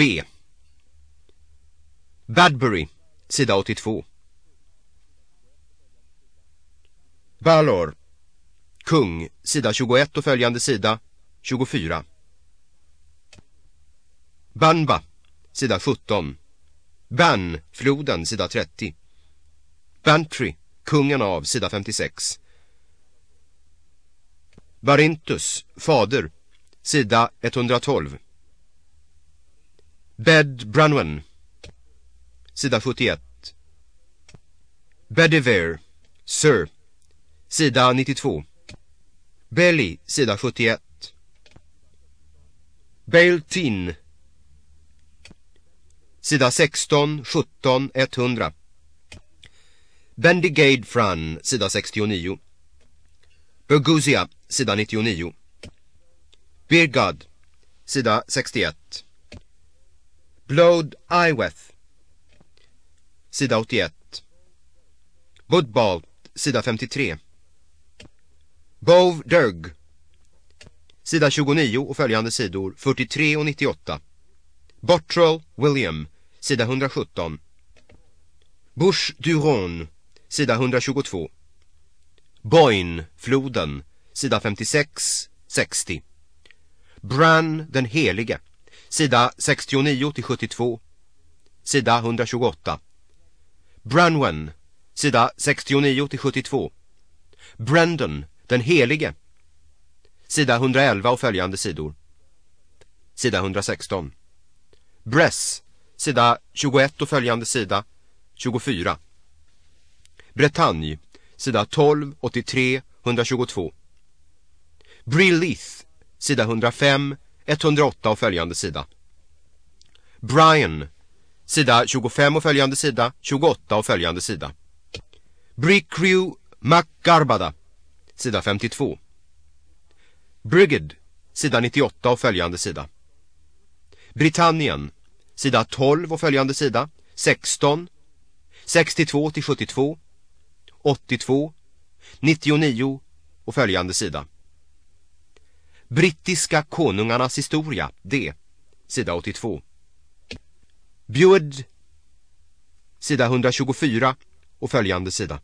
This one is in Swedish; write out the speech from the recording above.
B. Badbury, sida 82. Balor, kung, sida 21 och följande sida 24. Banba, sida 17. Ban, floden, sida 30. Bantry, kungen av, sida 56. Barintus, fader, sida 112. Bed Brunwen, sida 71. Bedivere, Sir, sida 92. Belly, sida 71. Bailtin, sida 16, 17, 100. Bendigade Fran, sida 69. Burgusia, sida 99. Birgad, sida 61. Blowed Iweth, sida 81. Budbalt, sida 53. Bove Derg, sida 29 och följande sidor 43 och 98. Bottrell William, sida 117. Bush Duron, sida 122. Boyne, floden, sida 56, 60. Bran den helige, sida 69 till 72. Sida 128. Branwen, sida 69 till 72. Brandon den helige, sida 111 och följande sidor. Sida 116. Bress, sida 21 och följande sida 24. Bretagne, sida 12, 83, 122. Brillith, sida 105, 108 och följande sida. Brian, sida 25 och följande sida, 28 och följande sida. Brickrew McGarbada, sida 52. Brigid, sida 98 och följande sida. Britannien, sida 12 och följande sida, 16, 62 till 72, 82, 99 och följande sida. Brittiska konungarnas historia, D, sida 82. Bjud, sida 124 och följande sida.